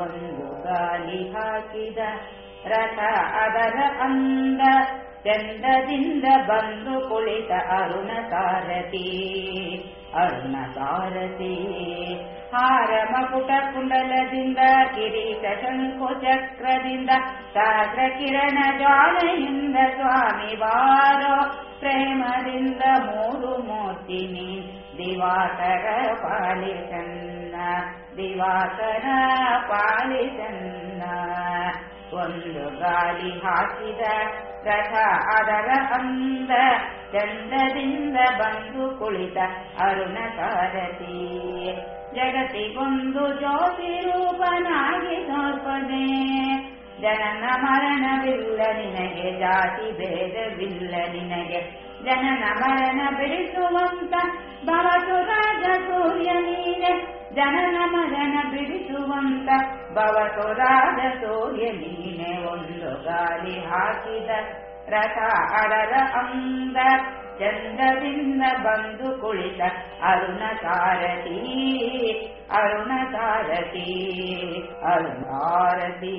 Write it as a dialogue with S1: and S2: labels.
S1: ಒಂದು ಗಾಲಿ ಹಾಕಿದ ರಥ ಅದರ ಅಂದ ಚಂದದಿಂದ ಬಂದು ಕುಳಿತ ಅರುಣ ಸಾರಥಿ ಅರುಣ ಸಾರಥಿ ಹಾರ ಮಕುಟ ಕುಂಡಲದಿಂದ ಕಿರೀಟ ಶಂಕು ಚಕ್ರದಿಂದ ಸಾಗ್ರ ಕಿರಣ ಜ್ವಾಲೆಯಿಂದ ಸ್ವಾಮಿ ಬಾರೋ ಪ್ರೇಮದಿಂದ ಮೂರು ಮೂರ್ತಿನಿ ದಿವಾಕರ ಪಾಲಿಸನ್ನ ದಿವಾಕರ ಪಾಲಿಸನ್ನ ಒಂದು ಗಾಲಿ ಹಾಕಿದ ರಥ ಅದರ ಅಂದ ಚಂದದಿಂದ ಬಂದು ಕುಳಿತ ಅರುಣ ಸಾರಥಿ. ಜಗತ್ತಿಗೊಂದು ಜ್ಯೋತಿ ರೂಪನಾಗಿ ತೋರ್ಪದೆ ಜನನ ಮರಣವಿಲ್ಲ ನಿನಗೆ, ಜಾತಿ ಭೇದವಿಲ್ಲ ನಿನಗೆ. ಜನನ ಮರಣ ಬಿಡಿಸುವಂತ ಭವಸುರಾಜ ಸೂರ್ಯ ನೀನೆ. ಜನನ ಮರಣ ಬಿಡಿಸುವಂತ ಭವಸುರಾಜ ಸೂರ್ಯ ನೀನೆ. ಒಂದು ಗಾಲಿ ಹಾಕಿದ ರಥ ಅಡರ ಅಂದ ಚಂದದಿಂದ ಬಂದು ಕುಳಿತ ಅರುಣ ಸಾರಥಿ ಅರುಣ ಸಾರಥಿ ಅರುಣಾರತಿ.